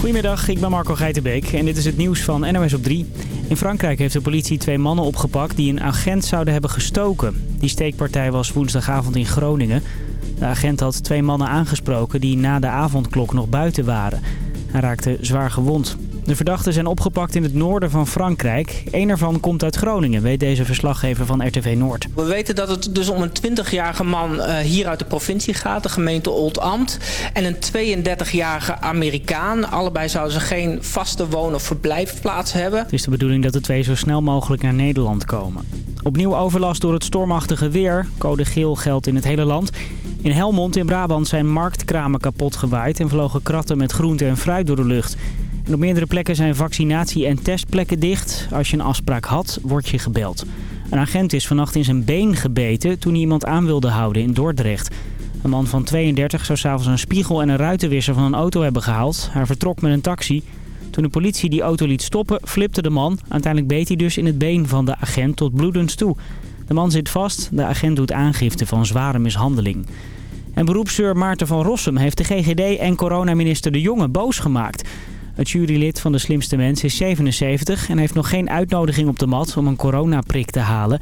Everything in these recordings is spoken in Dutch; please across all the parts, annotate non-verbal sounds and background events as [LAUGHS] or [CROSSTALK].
Goedemiddag, ik ben Marco Geitenbeek en dit is het nieuws van NOS op 3. In Frankrijk heeft de politie twee mannen opgepakt die een agent zouden hebben gestoken. Die steekpartij was woensdagavond in Groningen. De agent had twee mannen aangesproken die na de avondklok nog buiten waren. Hij raakte zwaar gewond. De verdachten zijn opgepakt in het noorden van Frankrijk. Eén ervan komt uit Groningen, weet deze verslaggever van RTV Noord. We weten dat het dus om een 20-jarige man uh, hier uit de provincie gaat, de gemeente Oldambt. En een 32-jarige Amerikaan. Allebei zouden ze geen vaste woon- of verblijfplaats hebben. Het is de bedoeling dat de twee zo snel mogelijk naar Nederland komen. Opnieuw overlast door het stormachtige weer. Code geel geldt in het hele land. In Helmond in Brabant zijn marktkramen kapot gewaaid en vlogen kratten met groente en fruit door de lucht. Op meerdere plekken zijn vaccinatie- en testplekken dicht. Als je een afspraak had, word je gebeld. Een agent is vannacht in zijn been gebeten toen hij iemand aan wilde houden in Dordrecht. Een man van 32 zou s'avonds een spiegel en een ruitenwisser van een auto hebben gehaald. Hij vertrok met een taxi. Toen de politie die auto liet stoppen, flipte de man. Uiteindelijk beet hij dus in het been van de agent tot bloedens toe. De man zit vast. De agent doet aangifte van zware mishandeling. En beroepseur Maarten van Rossum heeft de GGD en coronaminister De Jonge boos gemaakt. Het jurylid van De Slimste Mens is 77 en heeft nog geen uitnodiging op de mat om een coronaprik te halen.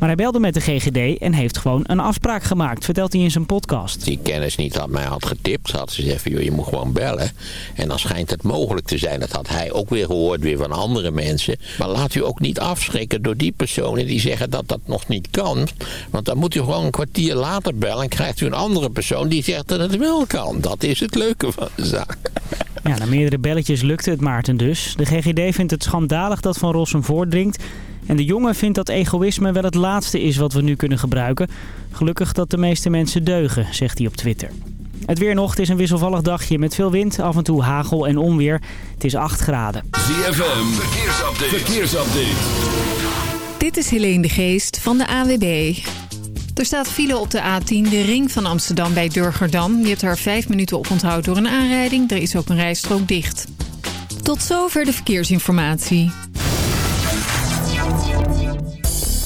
Maar hij belde met de GGD en heeft gewoon een afspraak gemaakt, vertelt hij in zijn podcast. Die kennis niet had mij had getipt, had ze gezegd, joh, je moet gewoon bellen. En dan schijnt het mogelijk te zijn, dat had hij ook weer gehoord weer van andere mensen. Maar laat u ook niet afschrikken door die personen die zeggen dat dat nog niet kan. Want dan moet u gewoon een kwartier later bellen en krijgt u een andere persoon die zegt dat het wel kan. Dat is het leuke van de zaak. Ja, na meerdere belletjes lukte het Maarten dus. De GGD vindt het schandalig dat Van Rossum voordringt. En de jongen vindt dat egoïsme wel het laatste is wat we nu kunnen gebruiken. Gelukkig dat de meeste mensen deugen, zegt hij op Twitter. Het weer nog, het is een wisselvallig dagje met veel wind, af en toe hagel en onweer. Het is 8 graden. ZFM, verkeersupdate. verkeersupdate. Dit is Helene de Geest van de AWB. Er staat file op de A10, de ring van Amsterdam bij Durgerdam. Je hebt er vijf minuten op onthoud door een aanrijding. Er is ook een rijstrook dicht. Tot zover de verkeersinformatie.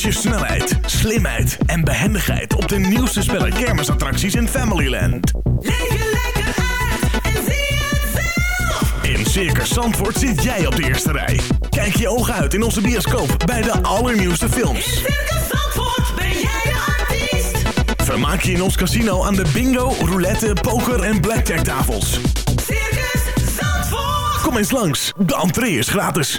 Toets je snelheid, slimheid en behendigheid op de nieuwste spellen kermisattracties in Familyland. Leef je lekker uit en zie het zelf. In Circus Zandvoort zit jij op de eerste rij. Kijk je ogen uit in onze bioscoop bij de allernieuwste In films. Circus Zandvoort ben jij de artiest. Vermaak je in ons casino aan de bingo, roulette, poker en blackjack tafels. Circus Zandvoort. Kom eens langs, de entree is gratis.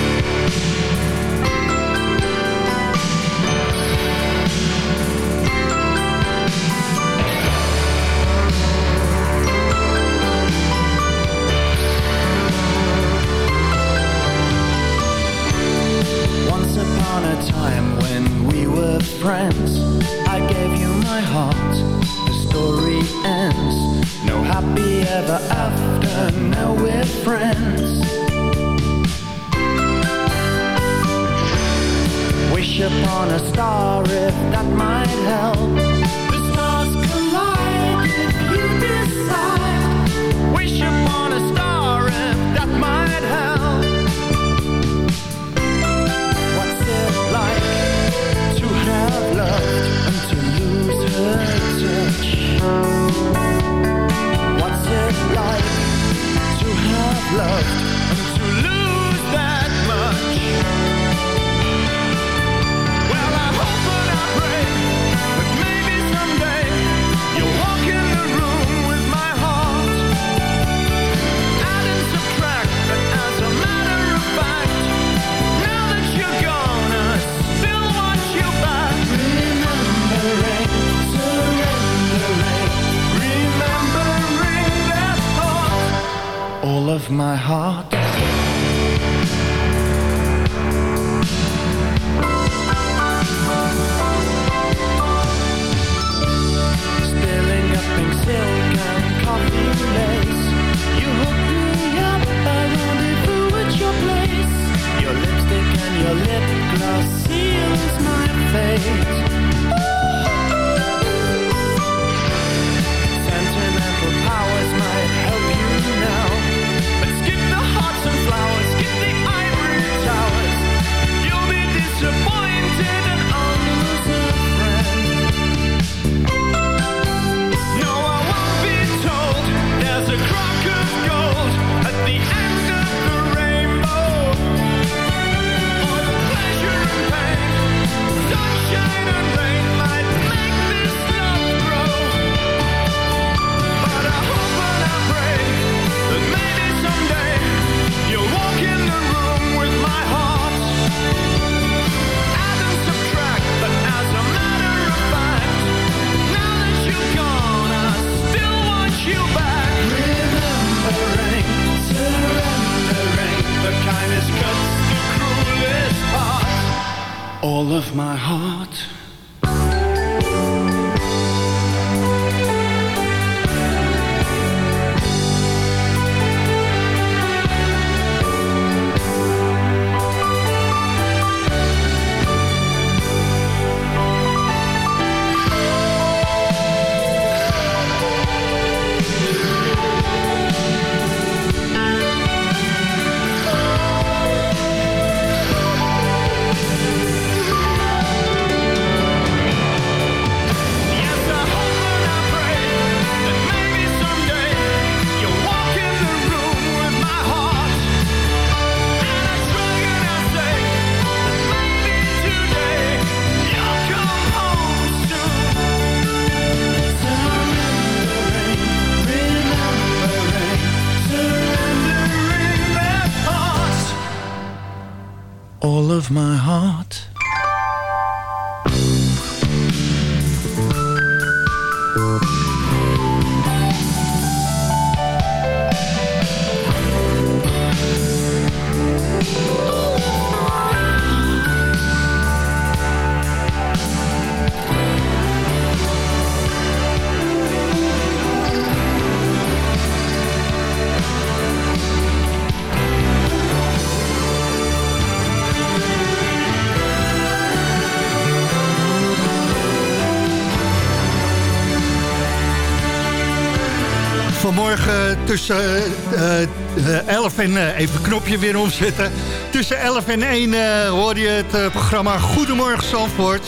Tussen eh, eh, 11 en... eh, even het knopje weer omzetten. Tussen 11 en 1 eh hoorde je het eh, programma Goedemorgen Zandvoort.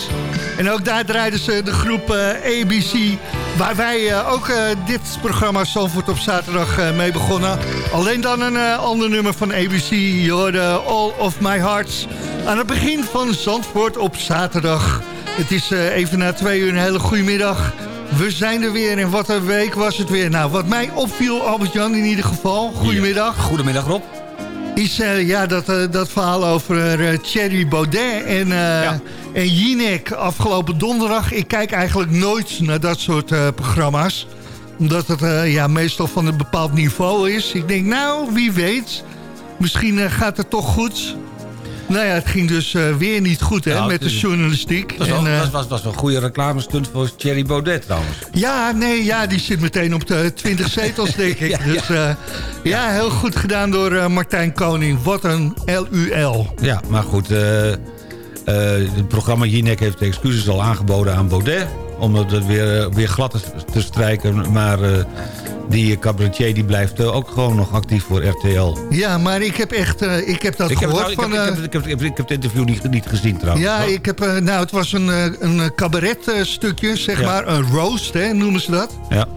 En ook daar draaiden ze de groep eh, ABC... waar wij eh, ook eh, dit programma Zandvoort op zaterdag eh, mee begonnen. Alleen dan een eh, ander nummer van ABC. Je hoorde All of My Hearts aan het begin van Zandvoort op zaterdag. Het is eh, even na twee uur een hele goede middag. We zijn er weer en wat een week was het weer. Nou, wat mij opviel, Albert-Jan in ieder geval. Goedemiddag. Goedemiddag Rob. Is eh, ja, dat, eh, dat verhaal over eh, Thierry Baudet en, eh en Jinek afgelopen donderdag. Ik kijk eigenlijk nooit naar dat soort programma's. Omdat het ja, meestal van een bepaald niveau is. Ik denk, nou, wie weet. Misschien gaat het toch goed. Nou ja, het ging dus eh, weer niet goed hè, Nou, met de journalistiek. Dat was, En, wel- eh, dat was, was wel een goede reclamestunt voor Thierry Baudet trouwens. Ja, nee, ja, die zit meteen op de 20 zetels, [LAUGHS] denk ik. Ja, ja. Dus eh, ja, heel goed gedaan door Martijn Koning. Wat een LUL. Ja, maar goed. het programma Jinek heeft de excuses al aangeboden aan Baudet. Om het weer, weer glad te, strijken. Maar die cabaretier die blijft eh, ook gewoon nog actief voor RTL. Ja, maar ik heb echt, eh, ik heb dat Ik heb, het gehoord ik, van... heb, ik, eh, heb, ik, heb, ik, heb, ik heb het interview niet, niet gezien trouwens. ja, ik heb, eh, nou, het was een, eh, een cabaret eh, stukje, zeg Ja. maar. Een roast, hè, noemen ze dat. Ja.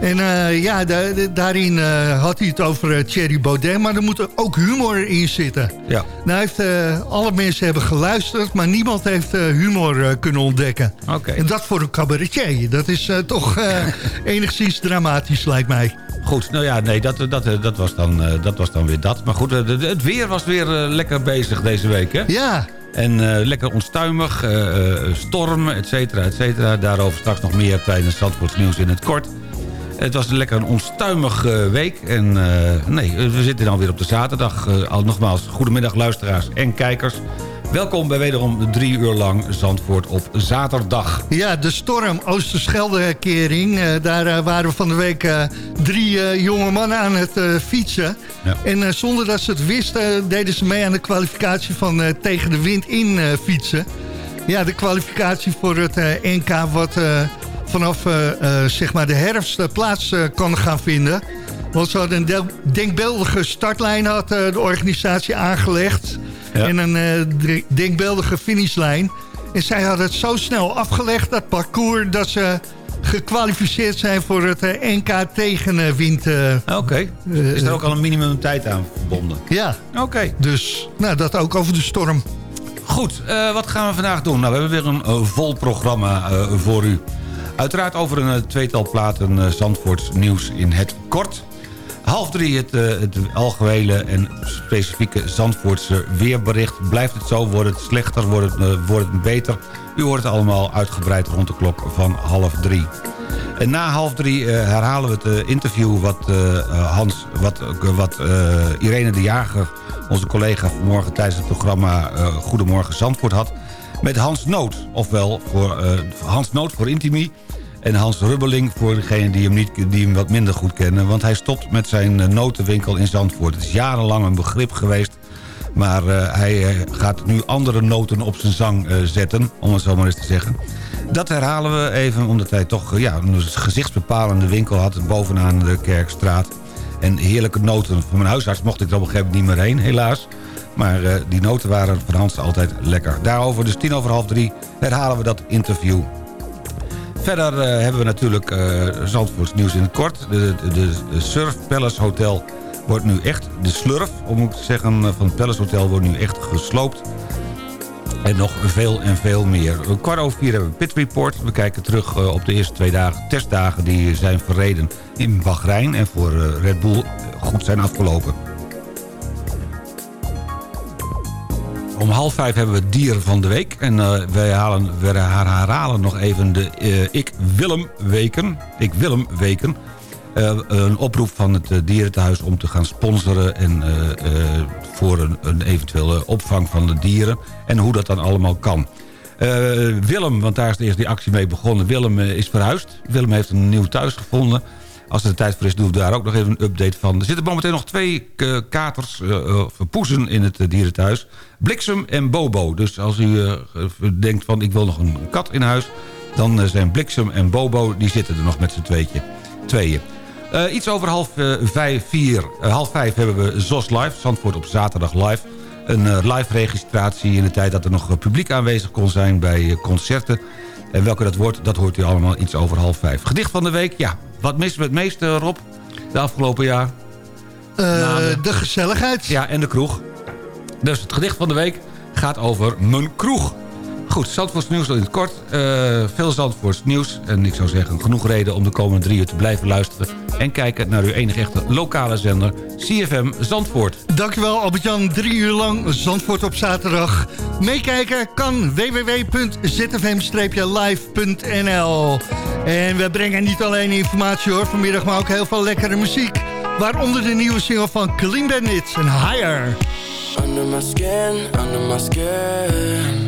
En eh, ja, da- da- daarin eh, had hij het over eh, Thierry Baudet, maar er moet er ook humor in zitten. Ja. Nou, heeft, alle mensen hebben geluisterd, maar niemand heeft humor kunnen ontdekken. Oké. En dat voor een cabaretier, dat is toch [LAUGHS] enigszins dramatisch, lijkt mij. Goed, nou ja, nee, dat, dat, dat, was, dan, dat was dan weer dat. Maar goed, het weer was weer lekker bezig deze week, hè? Ja, En lekker onstuimig, eh, stormen, et cetera, et cetera. Daarover straks nog meer tijdens Zandvoorts nieuws in het kort. Het was een lekker een onstuimig eh, week. En eh, nee, we zitten dan weer op de zaterdag. Eh, al nogmaals, goedemiddag luisteraars en kijkers. Welkom bij wederom drie uur lang Zandvoort op zaterdag. ja de storm Oosterschelde-kering. eh, daar waren we van de week drie jonge mannen aan het fietsen. Ja. En zonder dat ze het wisten, deden ze mee aan de kwalificatie van tegen de wind in fietsen. Ja, de kwalificatie voor het NK wat vanaf eh, eh, zeg maar de herfst eh, plaats kan gaan vinden. Want ze hadden een denkbeeldige startlijn had de organisatie aangelegd. Ja. En een de- denkbeeldige finishlijn. En zij hadden het zo snel afgelegd, dat parcours, dat ze gekwalificeerd zijn voor het NK tegenwind. Oké. Is er ook al een minimum tijd aan verbonden? ja, Oké. dus nou, dat ook over de storm. Goed, wat gaan we vandaag doen? Nou, we hebben weer een vol programma voor u. Uiteraard over een eh, tweetal platen uh, Zandvoorts nieuws in het kort. Half drie het, eh, het algehele en specifieke Zandvoortse weerbericht. Blijft het zo, wordt het slechter, wordt het, eh, wordt het beter? U hoort het allemaal uitgebreid rond de klok van half drie. En na half drie eh, herhalen we het eh, interview wat, eh, Hans, wat, eh, wat eh, Irene de Jager, onze collega vanmorgen tijdens het programma eh, Goedemorgen Zandvoort had. Met Hans Noot, ofwel voor, eh, Hans Noot voor Intimi. En Hans Rubbeling voor degenen die hem, niet, die hem wat minder goed kennen. Want hij stopt met zijn eh, notenwinkel in Zandvoort. Het is jarenlang een begrip geweest. Maar eh, hij eh, gaat nu andere noten op zijn zang zetten, om het zo maar eens te zeggen. Dat herhalen we even, omdat hij toch ja, een gezichtsbepalende winkel had... bovenaan de Kerkstraat. En heerlijke noten. Voor mijn huisarts mocht ik er op een gegeven moment niet meer heen, helaas. Maar die noten waren van Hans altijd lekker. Daarover, dus tien over half drie, herhalen we dat interview. Verder eh, hebben we natuurlijk eh Zandvoorts nieuws in het kort. De, de, Surf Palace Hotel wordt nu echt... De slurf, om moet zeggen, eh, van het Palace Hotel wordt nu echt gesloopt. En nog veel en veel meer. Kwart over vier hebben we Pit Report. We kijken terug op de eerste twee dagen, testdagen die zijn verreden in Bahrein... en voor Red Bull goed zijn afgelopen. Om half vijf hebben we dieren van de week. En eh, wij, halen, we herhalen nog even de eh, Ik Willem weken. Ik Willem weken. Eh, een oproep van het eh, dierentehuis om te gaan sponsoren... en voor een, een eventuele opvang van de dieren. En hoe dat dan allemaal kan. Willem, want daar is eerst die actie mee begonnen. Willem is verhuisd. Willem heeft een nieuw thuis gevonden. Als er de tijd voor is, doen we daar ook nog even een update van. Er zitten momenteel nog twee eh, katers, eh, of poezen in het eh, dierenthuis. Bliksem en Bobo. Dus als u eh, denkt van ik wil nog een kat in huis... dan eh, zijn Bliksem en Bobo, die zitten er nog met z'n tweetje, tweeën. Eh, iets over half, eh, vijf, vier, eh, half vijf hebben we ZOS Live. Zandvoort op zaterdag live. Een eh, live registratie in de tijd dat er nog eh, publiek aanwezig kon zijn bij eh, concerten. En welke dat wordt, dat hoort u allemaal iets over half vijf. Gedicht van de week, ja. Wat mist we het meeste, Rob, de afgelopen jaar? Eh, de gezelligheid. Ja, en de kroeg. Dus het gedicht van de week gaat over mijn kroeg. Goed, Zandvoorts nieuws in het kort. Eh, veel Zandvoorts nieuws. En ik zou zeggen, genoeg reden om de komende drie uur te blijven luisteren... en kijken naar uw enige echte lokale zender, CFM Zandvoort. Dankjewel Albert-Jan, drie uur lang Zandvoort op zaterdag. Meekijken kan www.zfm-live.nl En we brengen niet alleen informatie hoor vanmiddag, maar ook heel veel lekkere muziek. Waaronder de nieuwe single van Clean Bandit en Higher. Under my skin, under my skin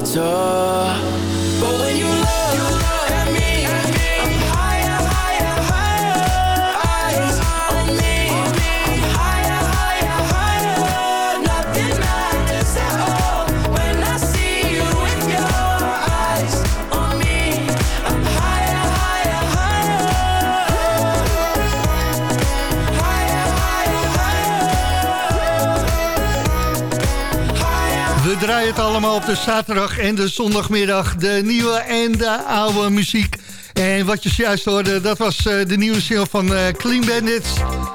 talk draaien het allemaal op de zaterdag en de zondagmiddag. De nieuwe en de oude muziek. En wat je zojuist hoorde, dat was eh, de nieuwe single van eh, Clean Bandits.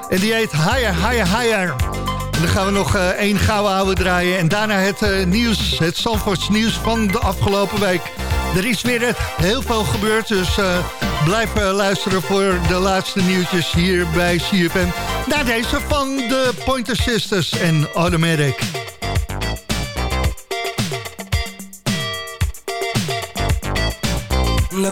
En die heet Higher, Higher, Higher. En dan gaan we nog eh, één gouden oude draaien. En daarna het nieuws, het Zandvoorts nieuws van de afgelopen week. Er is weer heel veel gebeurd, dus blijf luisteren voor de laatste nieuwtjes hier bij CFM. Naar deze van de Pointer Sisters en Automatic.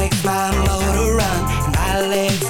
Makes my motor run. And my legs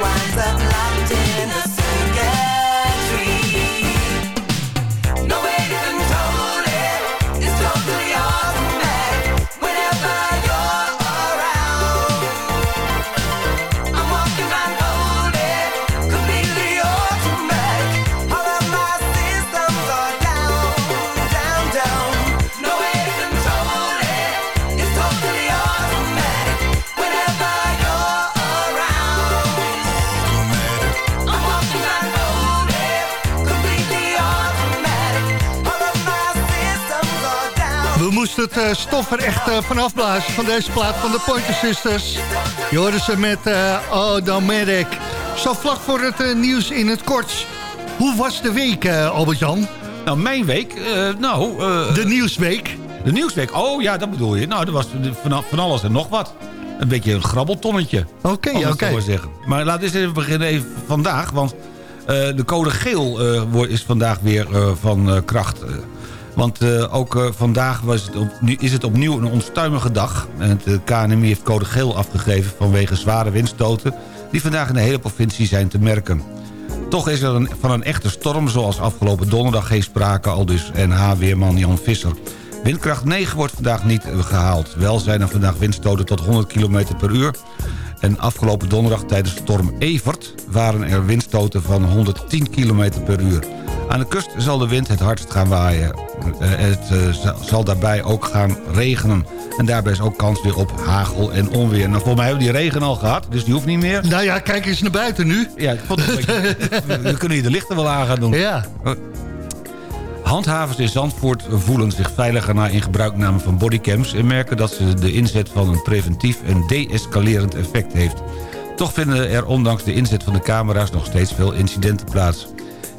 Winds up locked in a het stof er echt eh, van afblazen van deze plaat van de Pointer Sisters. Je hoorde ze met uh, Automatic. Zo vlak voor het nieuws in het kort. Hoe was de week, Albert-Jan? Nou, mijn week? nou... De nieuwsweek. De nieuwsweek? Oh ja, dat bedoel je. Nou, dat was van, van alles en nog wat. Een beetje een grabbeltonnetje. Oké, het oké. zo maar zeggen. Maar laten we eens even beginnen even vandaag. Want de code geel is vandaag weer van kracht. Want eh, ook eh, vandaag was het op, nu is het opnieuw een onstuimige dag. Het eh, KNMI heeft code geel afgegeven vanwege zware windstoten... die vandaag in de hele provincie zijn te merken. Toch is er van een echte storm zoals afgelopen donderdag geen sprake... al dus NH-weerman Jan Visser. Windkracht 9 wordt vandaag niet eh, gehaald. Wel zijn er vandaag windstoten tot 100 km per uur. En afgelopen donderdag tijdens storm Evert... waren er windstoten van 110 km per uur. Aan de kust zal de wind het hardst gaan waaien. Eh, Het eh, za- zal daarbij ook gaan regenen. En daarbij is ook kans weer op hagel en onweer. Nou, volgens mij hebben we die regen al gehad, dus die hoeft niet meer. Nou ja, kijk eens naar buiten nu. Ja, ik vond het een beetje- we kunnen hier de lichten wel aan gaan doen. Ja. Handhavers in Zandvoort voelen zich veiliger na in gebruikname van bodycams... en merken dat ze de inzet van een preventief en deescalerend effect heeft. Toch vinden er ondanks de inzet van de camera's nog steeds veel incidenten plaats.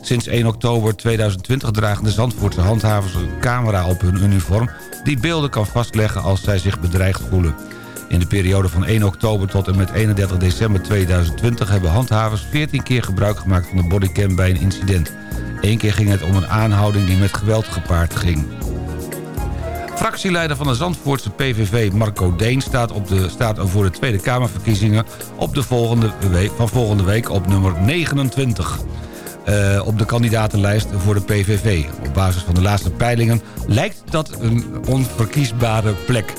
Sinds 1 oktober 2020 dragen de Zandvoortse handhavers een camera op hun uniform... die beelden kan vastleggen als zij zich bedreigd voelen. In de periode van 1 oktober tot en met 31 december 2020... hebben handhavers 14 keer gebruik gemaakt van de bodycam bij een incident. Eén keer ging het om een aanhouding die met geweld gepaard ging. Fractieleider van de Zandvoortse PVV Marco Deen staat, op de, staat voor de Tweede Kamerverkiezingen op de volgende week, van volgende week op nummer 29. eh, op de kandidatenlijst voor de PVV. Op basis van de laatste peilingen lijkt dat een onverkiesbare plek.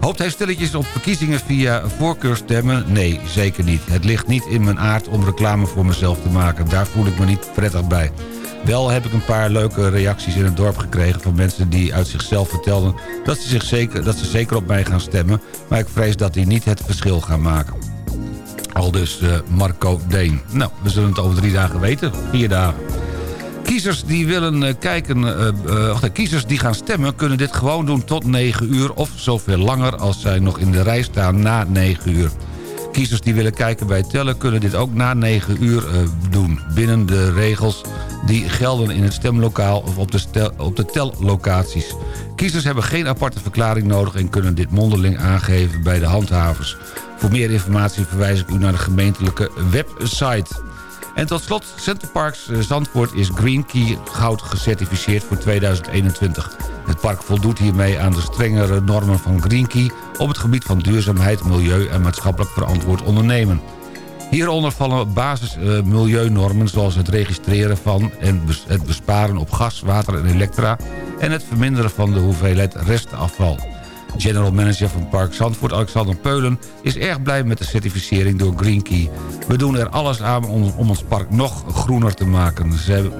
Hoopt hij stilletjes op verkiezingen via voorkeurstemmen? Nee, zeker niet. Het ligt niet in mijn aard om reclame voor mezelf te maken. Daar voel ik me niet prettig bij. Wel heb ik een paar leuke reacties in het dorp gekregen... van mensen die uit zichzelf vertelden dat ze, zich zeker, dat ze zeker op mij gaan stemmen... maar ik vrees dat die niet het verschil gaan maken. Al dus eh, Marco Deen. Nou, we zullen het over drie dagen weten. Vier dagen. Kiezers die willen eh, kijken, nee, kiezers die gaan stemmen... kunnen dit gewoon doen tot 9 uur of zoveel langer... als zij nog in de rij staan na 9 uur. Kiezers die willen kijken bij tellen kunnen dit ook na 9 uur eh, doen. Binnen de regels die gelden in het stemlokaal of op de, op de tellocaties. Kiezers hebben geen aparte verklaring nodig... en kunnen dit mondeling aangeven bij de handhavers. Voor meer informatie verwijs ik u naar de gemeentelijke website. En tot slot, Centerparks eh, Zandvoort is Green Key goud gecertificeerd voor 2021. Het park voldoet hiermee aan de strengere normen van Green Key... op het gebied van duurzaamheid, milieu en maatschappelijk verantwoord ondernemen. Hieronder vallen basis eh, milieunormen zoals het registreren van... en het besparen op gas, water en elektra... en het verminderen van de hoeveelheid restafval. General Manager van Park Zandvoort, Alexander Peulen... is erg blij met de certificering door Green Key. We doen er alles aan om, ons park nog groener te maken.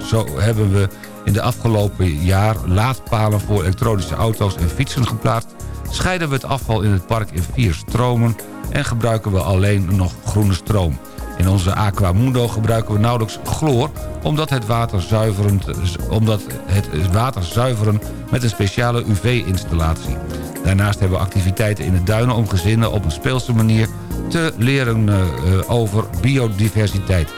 Zo hebben we in de afgelopen jaar laadpalen voor elektronische auto's en fietsen geplaatst... scheiden we het afval in het park in vier stromen... en gebruiken we alleen nog groene stroom. In onze Aquamundo gebruiken we nauwelijks chloor... omdat het water, zuiverend, omdat het water zuiveren met een speciale UV-installatie. Daarnaast hebben we activiteiten in de duinen om gezinnen op een speelse manier te leren eh, over biodiversiteit.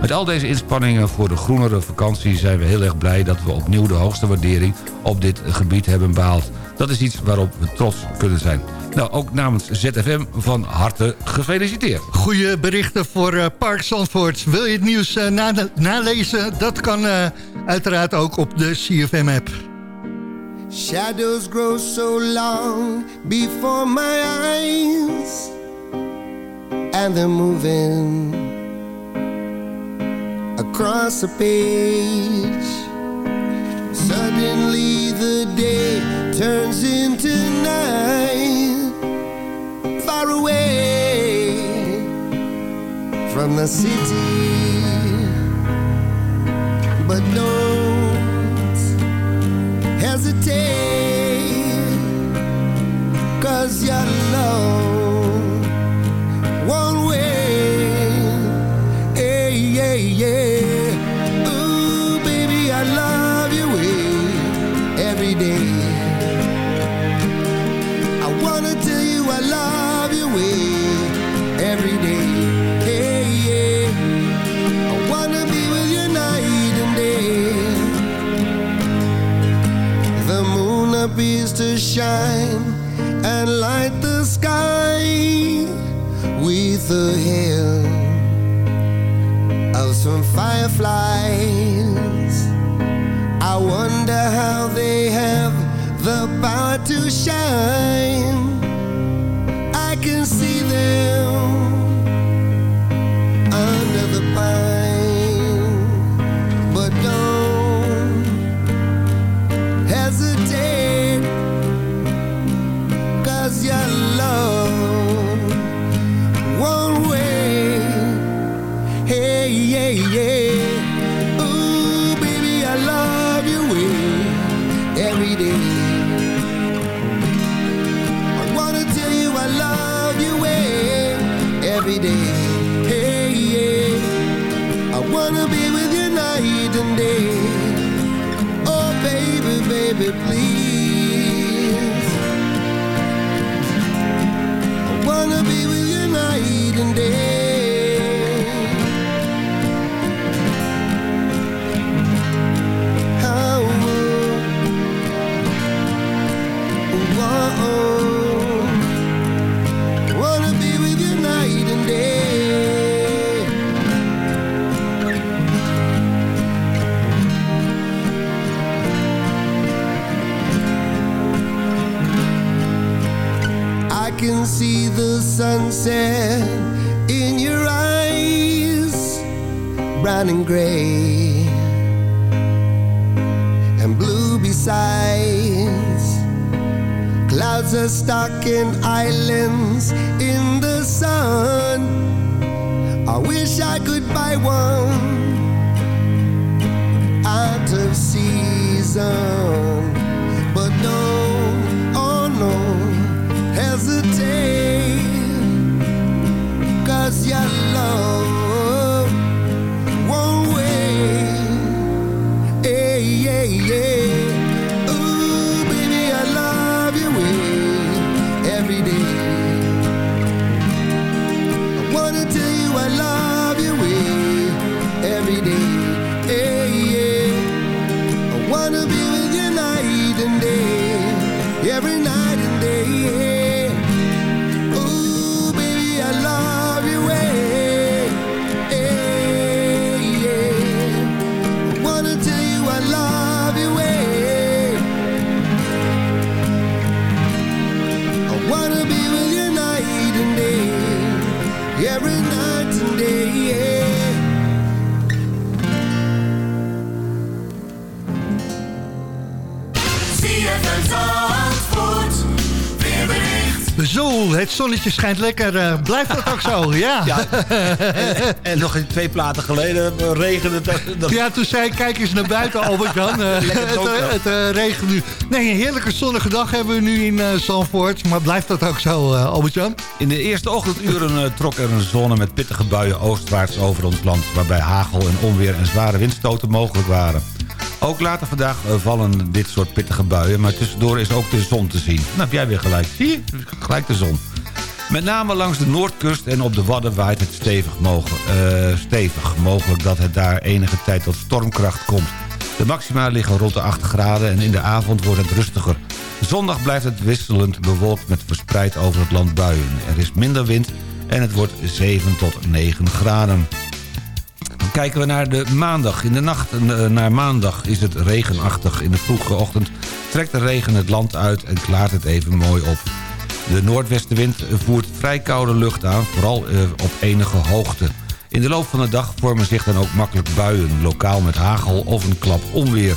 Met al deze inspanningen voor de groenere vakantie zijn we heel erg blij dat we opnieuw de hoogste waardering op dit gebied hebben behaald. Dat is iets waarop we trots kunnen zijn. Nou, ook namens ZFM van harte gefeliciteerd. Goede berichten voor eh, Park Zandvoort. Wil je het nieuws eh, na- nalezen? Dat kan eh, uiteraard ook op de CFM-app. Shadows grow so long before my eyes, and they're moving across the page. Suddenly, the day turns into night, far away from the city. But don't shine and light the sky with the hail of some fireflies. I wonder how they have the power to shine. Zo, het zonnetje schijnt lekker. eh, blijft dat ook zo? [LAUGHS] Ja. Ja. En, en nog twee platen geleden eh, regende het. dat- Ja, toen zei ik, kijk eens naar buiten, [LAUGHS] Albert-Jan. Eh, het regent nu. Nee, een heerlijke zonnige dag hebben we nu in Zandvoort. Maar blijft dat ook zo, Albert-Jan? In de eerste ochtenduren trok er een zone met pittige buien oostwaarts over ons land... waarbij hagel en onweer en zware windstoten mogelijk waren. Ook later vandaag vallen dit soort pittige buien... maar tussendoor is ook de zon te zien. Nou heb jij weer gelijk. Zie je? Gelijk de zon. Met name langs de noordkust en op de Wadden waait het stevig, eh, stevig. Mogelijk dat het daar enige tijd tot stormkracht komt. De maxima liggen rond de 8 graden en in de avond wordt het rustiger. Zondag blijft het wisselend bewolkt met verspreid over het land buien. Er is minder wind en het wordt 7 tot 9 graden. Kijken we naar de maandag. In de nacht eh, naar maandag is het regenachtig. In de vroege ochtend trekt de regen het land uit en klaart het even mooi op. De noordwestenwind voert vrij koude lucht aan, vooral eh, op enige hoogte. In de loop van de dag vormen zich dan ook makkelijk buien, lokaal met hagel of een klap onweer.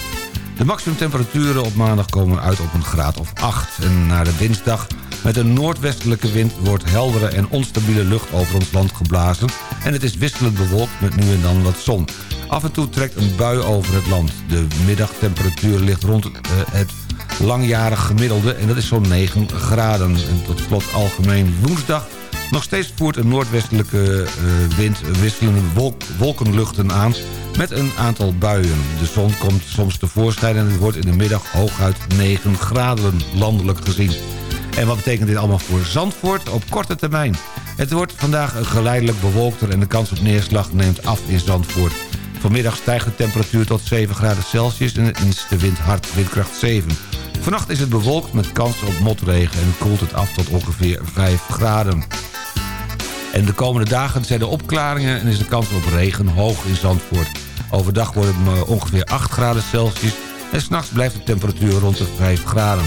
De maximumtemperaturen op maandag komen uit op een graad of 8. En naar de dinsdag met een noordwestelijke wind wordt heldere en onstabiele lucht over ons land geblazen. En het is wisselend bewolkt met nu en dan wat zon. Af en toe trekt een bui over het land. De middagtemperatuur ligt rond eh, het langjarig gemiddelde en dat is zo'n 9 graden. En tot slot algemeen woensdag. Nog steeds voert een noordwestelijke eh, wind wisselende wolk- wolkenluchten aan met een aantal buien. De zon komt soms tevoorschijn en het wordt in de middag hooguit 9 graden landelijk gezien. En wat betekent dit allemaal voor Zandvoort op korte termijn? Het wordt vandaag geleidelijk bewolkter en de kans op neerslag neemt af in Zandvoort. Vanmiddag stijgt de temperatuur tot 7 graden Celsius en is de wind hard, windkracht 7. Vannacht is het bewolkt met kans op motregen en koelt het af tot ongeveer 5 graden. En de komende dagen zijn de opklaringen en is de kans op regen hoog in Zandvoort. Overdag wordt het maar ongeveer 8 graden Celsius en s'nachts blijft de temperatuur rond de 5 graden.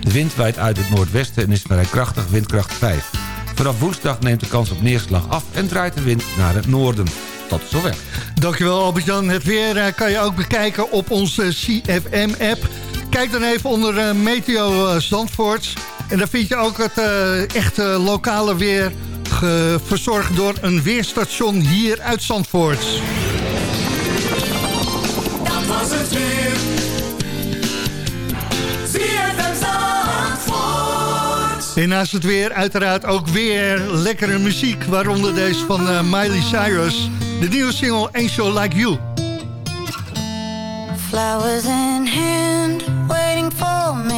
De wind waait uit het noordwesten en is vrij krachtig, windkracht 5. Vanaf woensdag neemt de kans op neerslag af en draait de wind naar het noorden. Tot zover. Dankjewel Albert-Jan. Het weer eh, kan je ook bekijken op onze CFM-app. Kijk dan even onder eh, Meteo eh, Zandvoort. En dan vind je ook het eh, echte lokale weer ge- verzorgd door een weerstation hier uit Zandvoort. Dat was het weer. ZFM Zandvoort. En naast het weer uiteraard ook weer lekkere muziek. Waaronder deze van eh, Miley Cyrus. De nieuwe single Angel Like You. Flowers in hand,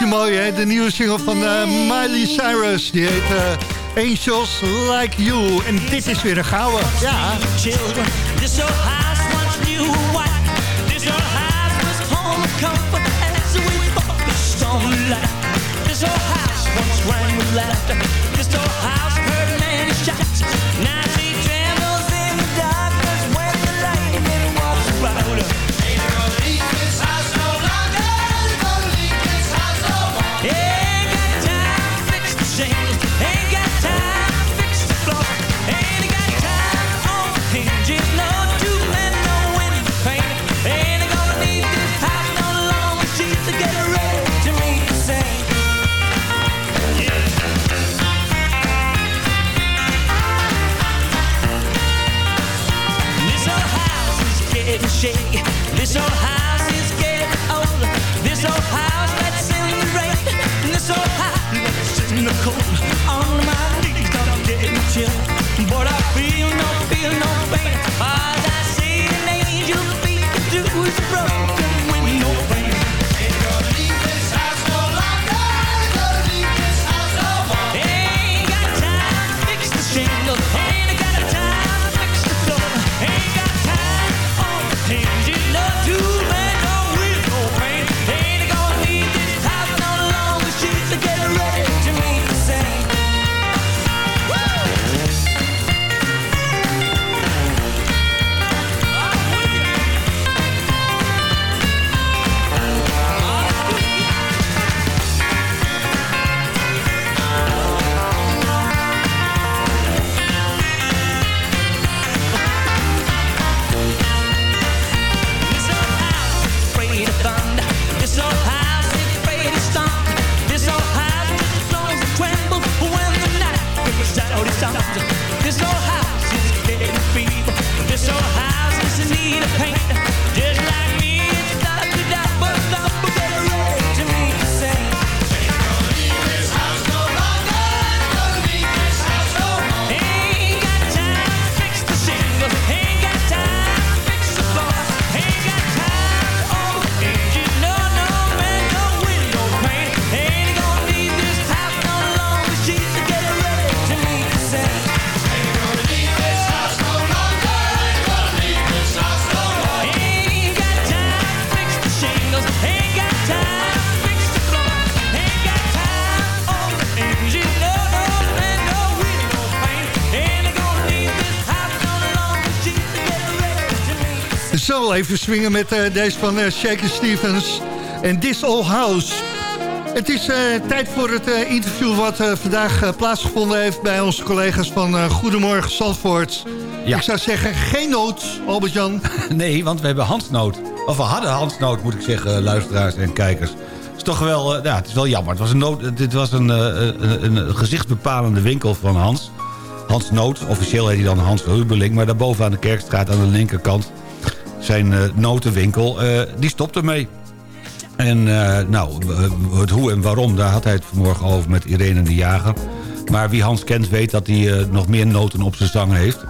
Mooi, hè? De nieuwe single van eh, Miley Cyrus. Die heet eh, Angels Like You. En dit is weer een gouden. Ja. This house with. This house through the broken Even swingen met eh, deze van uh, Shaker Stevens en This Old House. Het is eh, tijd voor het interview wat vandaag plaatsgevonden heeft... bij onze collega's van Goedemorgen Zandvoort. Ik zou zeggen, geen nood, Albert-Jan. [LAUGHS] nee, want we hebben Hansnood. Of we hadden Hansnood, moet ik zeggen, luisteraars en kijkers. Het is toch wel, ja, het is wel jammer. Het was een, nood, dit was een, een, een gezichtsbepalende winkel van Hans... Hans Noot, officieel heet hij dan Hans Hubeling... maar daarboven aan de Kerkstraat aan de linkerkant zijn uh, notenwinkel, uh, die stopt ermee. En uh, nou, het hoe en waarom, daar had hij het vanmorgen over met Irene de Jager. Maar wie Hans kent weet dat hij nog meer noten op zijn zang heeft.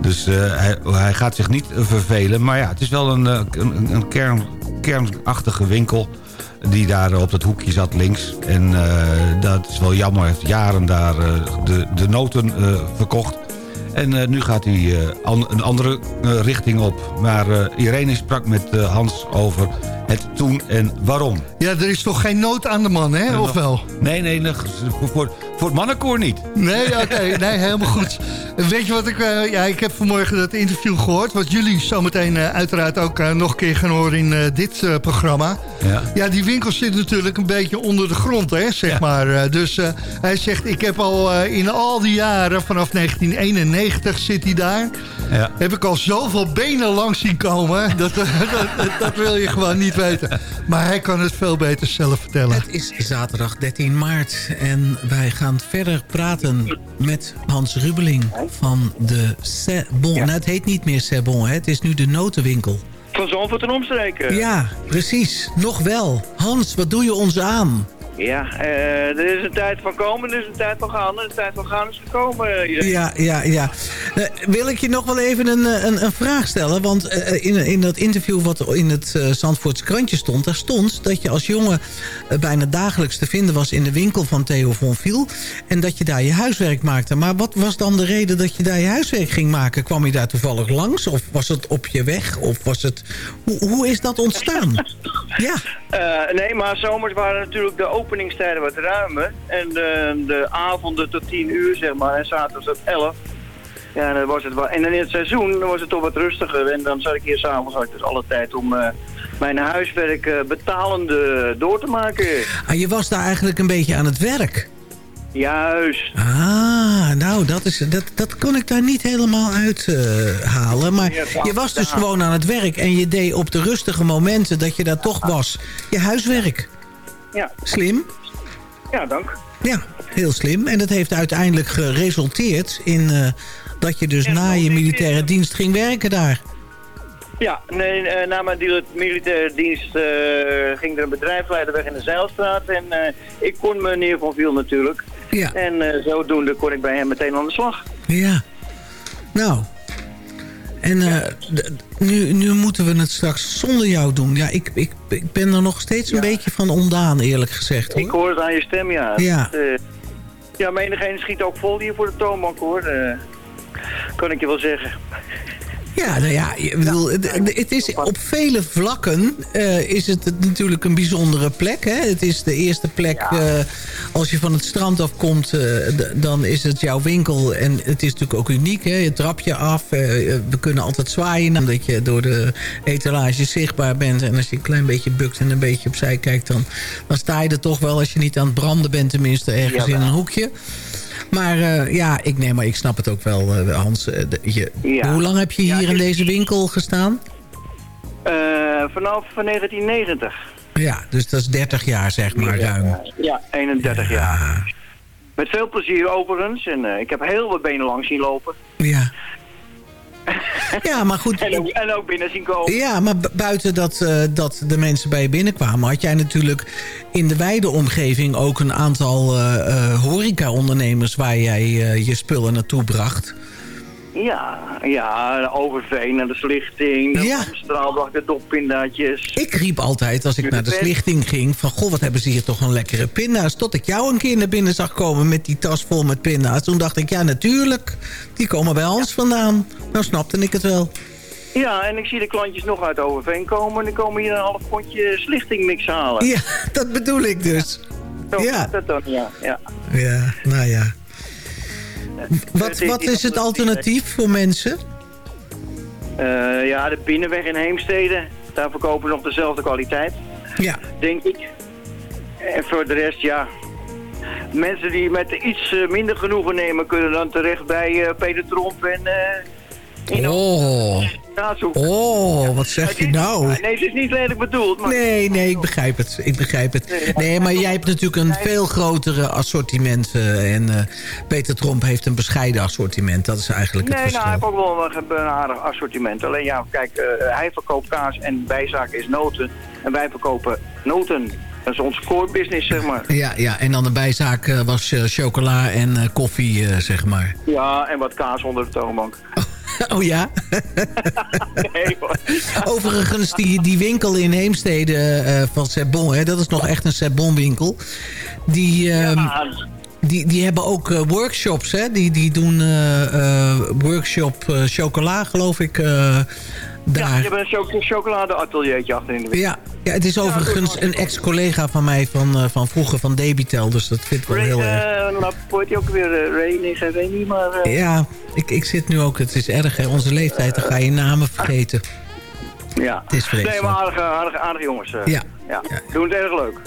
Dus hij, hij, gaat zich niet vervelen. Maar ja, het is wel een, een, een kern, kernachtige winkel die daar op dat hoekje zat links. En dat is wel jammer. Hij heeft jaren daar de, de noten verkocht. En uh, nu gaat hij an een andere uh, richting op. Maar Irene sprak met Hans over het toen en waarom. Ja, er is toch geen nood aan de man, hè? Of wel? Nee, nee, nee voor, voor het mannenkoor niet. Nee, oké. [LAUGHS] nee, helemaal goed. Weet je wat ik... Uh, ja, ik heb vanmorgen dat interview gehoord. Wat jullie zometeen uh, uiteraard ook uh, nog een keer gaan horen in dit programma. Ja. ja, die winkel zit natuurlijk een beetje onder de grond, hè, zeg ja. maar. dus hij zegt, ik heb al in al die jaren, vanaf 1991 zit hij daar... Ja. Heb ik al zoveel benen langs zien komen. [LAUGHS] Dat, dat, wil je gewoon niet weten. Maar hij kan het veel beter zelf vertellen. Het is zaterdag 13 maart. En wij gaan verder praten met Hans Rubeling van de Sebon. Nou, het heet niet meer Sebon, hè? het is nu de notenwinkel. Van Zandvoort en omstreken. Ja, precies. Nog wel. Hans, wat doe je ons aan? Ja, uh, er is een tijd van komen, er is een tijd van gaan. En de tijd van gaan is gekomen. Uh, ja, ja, ja. Uh, wil ik je nog wel even een, een, een vraag stellen? Want in, in dat interview wat in het Zandvoortse krantje stond... daar stond dat je als jongen bijna dagelijks te vinden was... in de winkel van Theo von Viel. En dat je daar je huiswerk maakte. Maar wat was dan de reden dat je daar je huiswerk ging maken? Kwam je daar toevallig langs? Of was het op je weg? Of was het... Hoe, hoe is dat ontstaan? [LAUGHS] ja. Nee, maar zomers waren natuurlijk de openingstijden wat ruimer. En de, de avonden tot 10 uur, zeg maar. En zaterdags tot 11. Ja, dan was het wel. En in het seizoen was het toch wat rustiger. En dan zat ik hier s'avonds dus alle tijd om uh, mijn huiswerk uh, betalende door te maken. Ah, je was daar eigenlijk een beetje aan het werk? Juist. Ah, nou, dat, is, dat, dat kon ik daar niet helemaal uithalen. Uh, maar je was dus gewoon aan het werk en je deed op de rustige momenten dat je daar toch was je huiswerk. Ja. Slim. Ja, dank. Ja, heel slim. En dat heeft uiteindelijk geresulteerd in uh, dat je dus na je militaire dienst ging werken daar. Ja, nee, uh, na mijn militaire dienst uh, ging er een bedrijfsleider weg in de Zeilstraat. En ik kon meneer Van Viel natuurlijk. Ja. En zodoende kon ik bij hem meteen aan de slag. Ja. Nou, en uh, nu, nu moeten we het straks zonder jou doen. Ja, ik, ik, ik ben er nog steeds een beetje van ondaan, eerlijk gezegd. Hoor. Ik hoor het aan je stem, ja. Ja, uh, ja menigeen schiet ook vol hier voor de toonbank, hoor. Uh, kan ik je wel zeggen. Ja, nou ja, ik bedoel, het, het, is op vele vlakken uh, is het natuurlijk een bijzondere plek. Hè? Het is de eerste plek, uh, als je van het strand afkomt, uh, dan is het jouw winkel. En het is natuurlijk ook uniek, hè? je trap je af. we kunnen altijd zwaaien, omdat je door de etalage zichtbaar bent. En als je een klein beetje bukt en een beetje opzij kijkt, dan, dan sta je er toch wel, als je niet aan het branden bent tenminste, ergens in een hoekje. Maar uh, ja, ik, nee, maar ik snap het ook wel, uh, Hans. De, je, ja. Hoe lang heb je hier ja, in deze winkel gestaan? vanaf 1990. Ja, dus dat is 30 jaar, zeg maar, ruim. Ja, 31 ja. jaar. Met veel plezier overigens. En ik heb heel wat benen lang zien lopen. Ja. [LAUGHS] Ja, maar goed. en, ook, en ook binnen zien komen. Ja, maar buiten dat, uh, dat de mensen bij je binnenkwamen... had jij natuurlijk in de wijde omgeving ook een aantal uh, uh, horeca-ondernemers... waar jij je spullen naartoe bracht. Ja, ja, Overveen en de Slichting, de ja. De doppindaatjes. Ik riep altijd als ik naar de Slichting ging... van goh, wat hebben ze hier toch een lekkere pinda's. Tot ik jou een keer naar binnen zag komen met die tas vol met pinda's. Toen dacht ik, ja natuurlijk, die komen bij ons vandaan. Nou snapte ik het wel. Ja, en ik zie de klantjes nog uit Overveen komen... en die komen hier een half potje Slichtingmix halen. Ja, [LAUGHS] dat bedoel ik dus. Ja, ja. dat dan, ja. Ja, ja nou ja. [LAUGHS] Wat, wat is het alternatief voor mensen? Eh, ja, de binnenweg in Heemstede. Daar verkopen ze nog dezelfde kwaliteit. Ja. Denk ik. En voor de rest, ja. Mensen die met iets eh, minder genoegen nemen... kunnen dan terecht bij eh, Peter Tromp en... eh Oh. Oh, wat zeg je nou? Nee, het is niet lelijk bedoeld. Maar... Nee, nee, ik begrijp het. Ik begrijp het. Nee, maar jij hebt natuurlijk een veel grotere assortiment. eh, en eh, Peter Tromp heeft een bescheiden assortiment. Dat is eigenlijk het Nee, nou, hij verschil. heeft ook wel een, aardig assortiment. Alleen ja, kijk, eh, hij verkoopt kaas en bijzaak is noten. En wij verkopen noten. Dat is ons core business, zeg maar. Ja, ja, en dan de bijzaak was chocola en koffie, zeg maar. Ja, en wat kaas onder de toonbank. [LAUGHS] Oh ja? [LAUGHS] [LAUGHS] Nee, hoor. Overigens, die, die winkel in Heemstede eh, van Sebon, hè, dat is nog echt een Sebon winkel. Die, ehm, die, die hebben ook eh, workshops, hè? Die, die doen eh, workshop chocola, geloof ik, eh, daar. Je hebt een cho chocoladeateliertje achterin de winkel. Ja, ja, het is overigens een ex-collega van mij van, eh, van vroeger van Debitel, dus dat vind ik wel heel erg. eh, nou, wordt hij ook weer eh, Ray? Nee, geen Ray niet, maar... eh, Ja, ik, ik zit nu ook, het is erg hè, onze leeftijd, dan ga je namen vergeten. ja. Het is vreselijk. Nee, maar aardige, aardige, aardige jongens. eh. Ja. ja. Doen het erg leuk.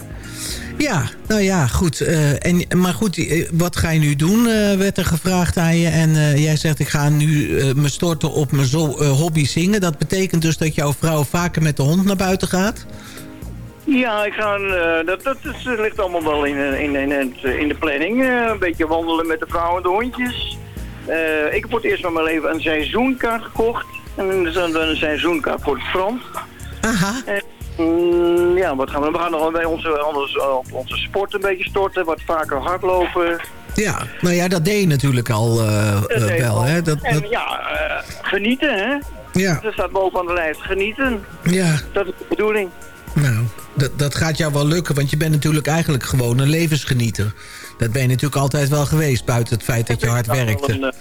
Ja, nou ja, goed. eh, en, maar goed, eh, wat ga je nu doen, eh, werd er gevraagd aan je. En jij zegt, ik ga nu me storten op mijn zo- hobby zingen. Dat betekent dus dat jouw vrouw vaker met de hond naar buiten gaat? Ja, ik ga, dat, dat is, ligt allemaal wel in, in, in, in de planning. Een beetje wandelen met de vrouw en de hondjes. Ik heb voor het eerst van mijn leven een seizoenkaart gekocht. En dat is dan een seizoenkaart voor het Frans. Aha. En, mm, ja, wat gaan we? We gaan nog wel bij onze, anders, eh, op onze sport een beetje storten. Wat vaker hardlopen. Ja, nou ja, dat deed je natuurlijk al eh, eh, wel. Hè? Dat, en ja, genieten hè. Ja. Dat staat bovenaan de lijst. Genieten. ja, Dat is de bedoeling. nou, dat, dat gaat jou wel lukken. Want je bent natuurlijk eigenlijk gewoon een levensgenieter. Dat ben je natuurlijk altijd wel geweest, buiten het feit dat je hard werkte. een,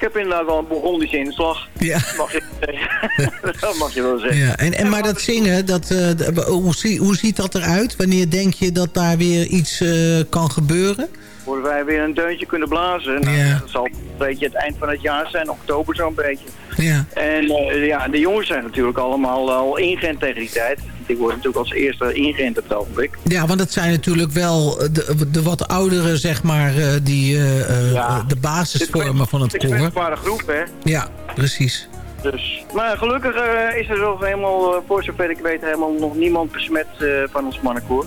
Ik heb inderdaad wel een Burgondische inslag. Ja. Mag je, [LAUGHS] dat mag je wel zeggen. Ja, en, en maar dat zingen, dat, eh, d- hoe, zie- hoe ziet dat eruit? Wanneer denk je dat daar weer iets eh, kan gebeuren? Voor wij weer een deuntje kunnen blazen. Nou, Ja. Dat zal een beetje het eind van het jaar zijn, oktober zo'n beetje. Ja. En eh, ja, de jongens zijn natuurlijk allemaal al ingeënt tegen die tijd. Ik word natuurlijk als eerste ingeënt op het ogenblik. Ja, want het zijn natuurlijk wel de, de wat ouderen, zeg maar, eh, die eh, eh, de basis vormen van het Het is een koor. groep, hè. Ja, precies. Dus, maar gelukkig is er nog helemaal, voor zover ik weet, helemaal nog niemand besmet van ons mannenkoor.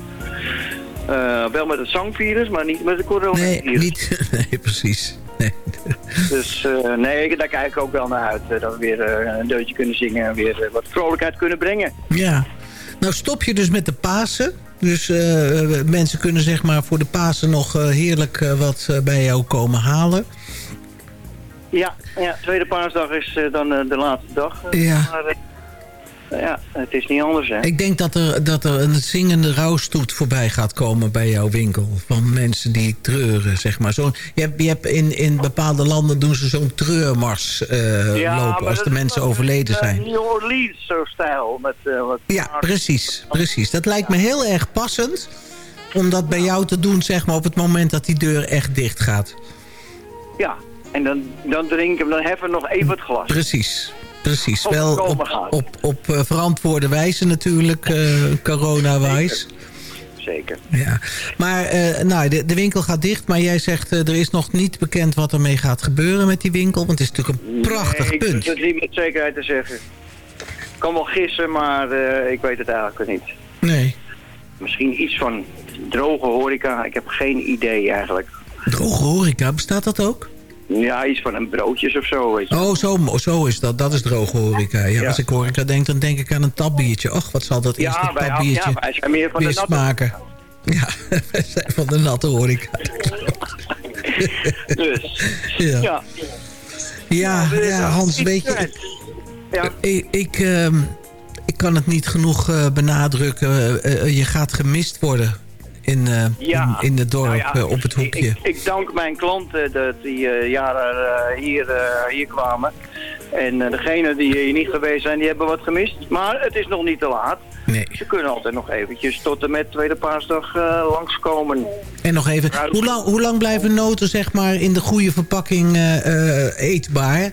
Wel met het zangvirus, maar niet met het coronavirus. Nee, niet. [LAUGHS] Nee, precies. Nee. Dus nee, daar kijk ik ook wel naar uit. dat we weer een deuntje kunnen zingen en weer wat vrolijkheid kunnen brengen. Ja. Nou stop je dus met de Pasen. Dus eh, mensen kunnen zeg maar voor de Pasen nog eh, heerlijk eh, wat bij jou komen halen. Ja, ja tweede paasdag is dan de laatste dag. Ja. Maar, ja, het is niet anders, hè. Ik denk dat er, dat er een zingende rouwstoet voorbij gaat komen bij jouw winkel. Van mensen die treuren, zeg maar. Zo, je hebt, je hebt in, in bepaalde landen doen ze zo'n treurmars eh, Ja, lopen als de mensen overleden eh, zijn. New Orleans zo stijl. Met, eh, wat Ja, precies, precies. Dat lijkt me heel erg passend om dat bij jou te doen, zeg maar, op het moment dat die deur echt dicht gaat. Ja, en dan, dan drinken we, dan heffen we nog even het glas. Precies, precies. Wel op, op, op eh, verantwoorde wijze natuurlijk, eh corona-wijs. Zeker. Ja. Maar eh, nou, de, de winkel gaat dicht, maar jij zegt er is nog niet bekend wat ermee gaat gebeuren met die winkel. Want het is natuurlijk een prachtig nee, punt. Ik het niet met zekerheid te zeggen. Ik kan wel gissen, maar ik weet het eigenlijk niet. Nee. Misschien iets van droge horeca. Ik heb geen idee eigenlijk. Droge horeca, bestaat dat ook? Ja, iets van een broodjes of zo, weet je. Oh, zo, zo is dat. Dat is droge horeca. Ja, Ja. Als ik horeca denk, dan denk ik aan een tapbiertje. Och, wat zal dat eerste ja, tapbiertje ja, wij zijn meer van de natte. Ja, [LAUGHS] wij zijn van de natte horeca. [LAUGHS] Dus, Ja. ja. Ja, ja Hans, weet je... Ik, ik, ehm, ik kan het niet genoeg eh, benadrukken. Eh, eh, je gaat gemist worden in, eh, Ja. in, in het dorp, Nou ja, eh, op het hoekje. Ik, ik dank mijn klanten dat die eh, jaren eh, hier, eh, hier kwamen. En uh, degenen die hier niet geweest zijn, die hebben wat gemist. Maar het is nog niet te laat. Nee. Ze kunnen altijd nog eventjes tot en met tweede paasdag uh, langskomen. En nog even, hoe lang, hoe lang blijven noten zeg maar, in de goede verpakking uh, eetbaar?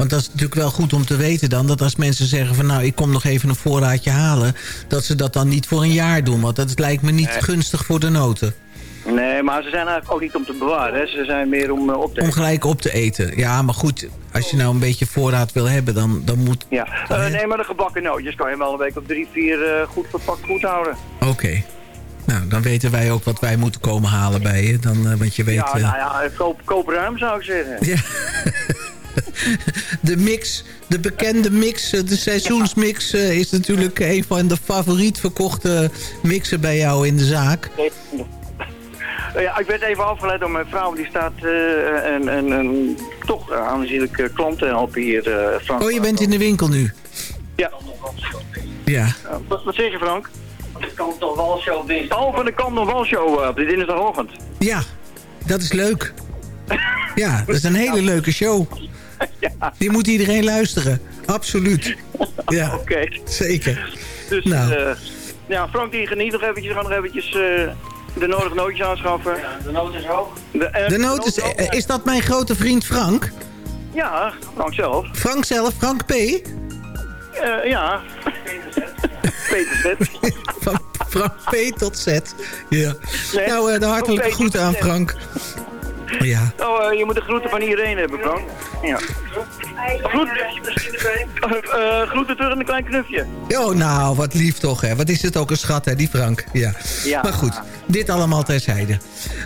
Want dat is natuurlijk wel goed om te weten dan... dat als mensen zeggen van nou, ik kom nog even een voorraadje halen... dat ze dat dan niet voor een jaar doen. Want dat lijkt me niet gunstig voor de noten. Nee, maar ze zijn eigenlijk ook niet om te bewaren. Hè. Ze zijn meer om eh, op te Om gelijk op te eten. Ja, maar goed, als je nou een beetje voorraad wil hebben... dan, dan moet... Ja, Eh, nee, maar de gebakken nootjes kan je wel een week of drie, vier eh, goed verpakt goed houden. Oké. Nou, dan weten wij ook wat wij moeten komen halen bij je. Dan, want je weet... ja, nou ja, koop, koop ruim zou ik zeggen. Ja. [LAUGHS] [LAUGHS] De mix, de bekende mix, eh, de seizoensmix... eh, is natuurlijk een van de favoriet verkochte mixen bij jou in de zaak. Eh, ja, ik werd even afgeleid door mijn vrouw. Die staat eh, een, een, een, toch uh, aanzienlijk klant te helpen hier, eh, Frank. Oh, je bent in de winkel nu? Ja. Ja. Uh, wat, wat zeg je, Frank? De Kant nog wel show dinsdag. Oh, van de Kant nog wel show uh, op de dinsdagochtend. Ja, dat is leuk. [LAUGHS] Ja, dat is een hele leuke show. [LAUGHS] Ja. Die moet iedereen luisteren. Absoluut. [LAUGHS] Ja, Oké. zeker. Dus, Nou. eh, ja, Frank die geniet nog eventjes. Gaan nog eventjes eh, de nodige nootjes aanschaffen. de noot is hoog. De, eh, De noot is, hoog, is dat mijn grote vriend Frank? Ja, Frank zelf. Frank zelf, Frank P? Eh, ja. Peter Zet. [LAUGHS] Van Frank P tot Z. Ja. Nee, Nou, eh, de hartelijke groeten aan Z. Frank. Ja. Oh, je moet de groeten van iedereen hebben, Frank. Ja. Groet, eh, groeten terug in een klein knufje. Oh, nou, wat lief toch, hè. Wat is het ook een schat, hè, die Frank. Ja. Ja. Maar goed, dit allemaal terzijde.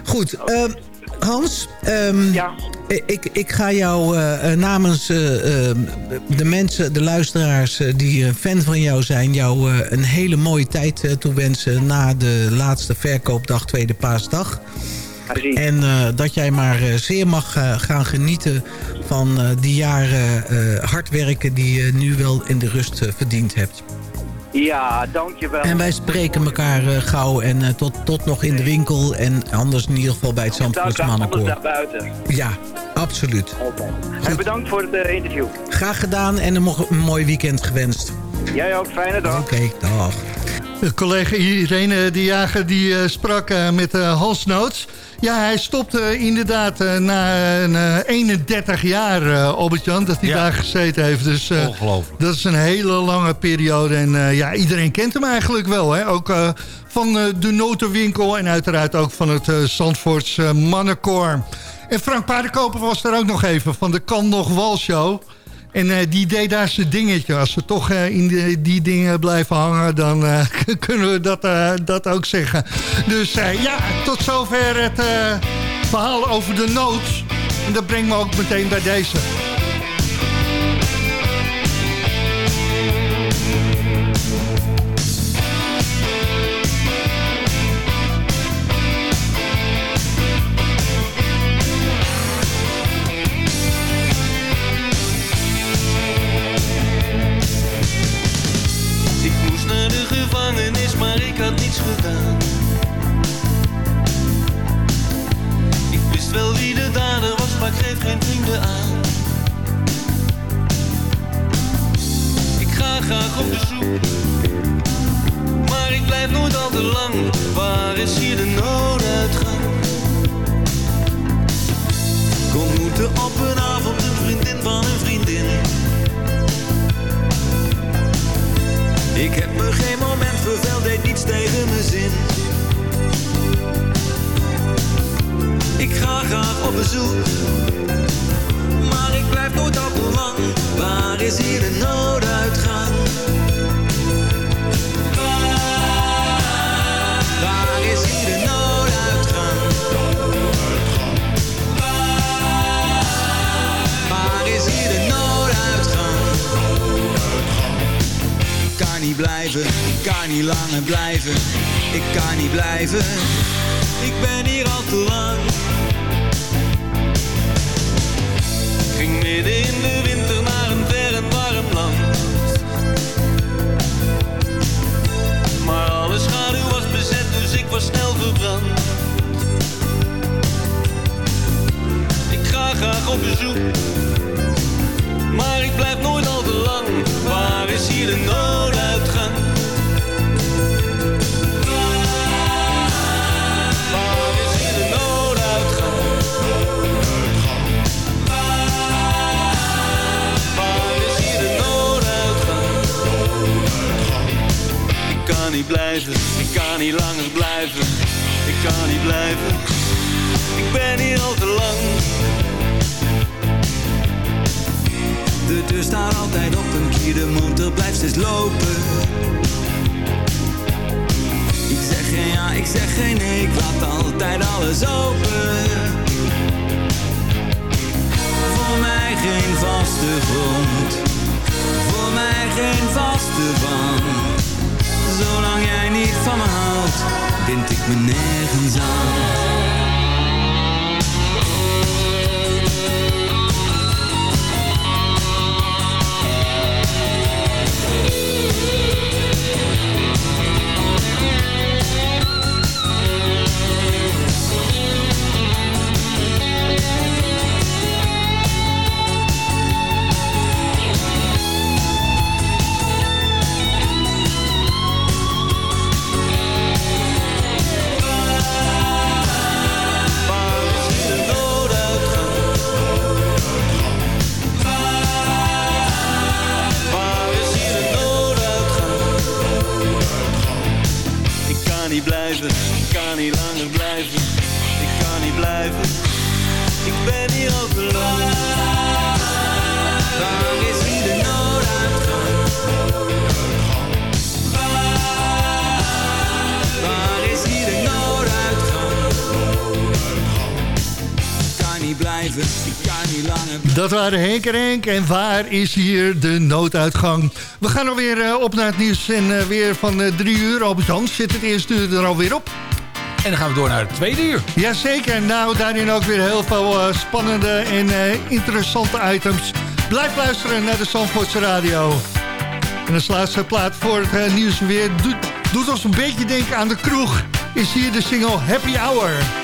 Goed, ehm, Hans. ehm, ik, ik ga jou namens eh, ehm, de mensen, de luisteraars die fan van jou zijn... jou een hele mooie tijd toewensen na de laatste verkoopdag, tweede paasdag. En eh, dat jij maar eh, zeer mag eh, gaan genieten van eh, die jaren eh, hard werken... die je nu wel in de rust eh, verdiend hebt. Ja, dankjewel. En wij spreken elkaar eh, gauw en eh, tot, tot nog in de winkel... en anders in ieder geval bij het Zandvoorts Mannenkoor. daar buiten. Ja, absoluut. En bedankt voor het interview. Graag gedaan en een, mo- een mooi weekend gewenst. Jij ook, fijne dag. Oké, dag. De collega Irene de Jager die eh, sprak eh, met eh, Hans Noots. Ja, hij stopte eh, inderdaad eh, na een, eh, 31 jaar, eh Albert-Jan, dat hij Ja. daar gezeten heeft. Dus Ongelooflijk. dat is een hele lange periode. En ja, iedereen kent hem eigenlijk wel. Hè? Ook van de notenwinkel en uiteraard ook van het Zandvoorts mannenkoor. En Frank Paardenkoper was er ook nog even van de Kan Nog Wal Show. En eh, die deed daar zijn dingetje. Als we toch eh, in de- die dingen blijven hangen, dan eh, [LAUGHS] kunnen we dat, dat ook zeggen. Dus ja, tot zover het verhaal over de nood. En dat brengt me ook meteen bij deze. Gedaan. Ik wist wel wie de dader was, maar geef geen vrienden aan. Ik ga graag op bezoek, maar ik blijf nooit al te lang. Waar is hier de nooduitgang? Ik ontmoette op verveld, deed niets tegen mijn zin. Ik ga graag op bezoek, maar ik blijf nooit lang. Waar is hier de nooduitgang? Waar is hier de nooduitgang? Niet blijven, ik kan niet langer blijven. Ik kan niet blijven, ik ben hier al te lang. Ging midden in de winter naar een ver en warm land. Maar alle schaduw was bezet, dus ik was snel verbrand. Ik ga graag op bezoek, maar ik blijf nooit al te lang. Waar is hier de nooduitgang? Ik kan niet langer blijven. Ik kan niet blijven, ik ben hier al te lang. De deur staat altijd op een kier, de motor blijft steeds lopen. Ik zeg geen ja, ik zeg geen nee, ik laat altijd alles open. Voor mij geen vaste grond, voor mij geen vaste band. Zolang jij niet van me houdt, bind ik me nergens aan. Waren Henk en Henk. En waar is hier de nooduitgang? We gaan alweer uh, op naar het nieuws. En uh, weer van uh, drie uur. Albert Jans zit het eerste uur er alweer op. En dan gaan we door naar het tweede uur. Jazeker. Nou, daarin ook weer heel veel spannende en interessante items. Blijf luisteren naar de Zandvoortse Radio. En als laatste plaat voor het nieuws weer... Doet, doet ons een beetje denken aan de kroeg... is hier de single Happy Hour.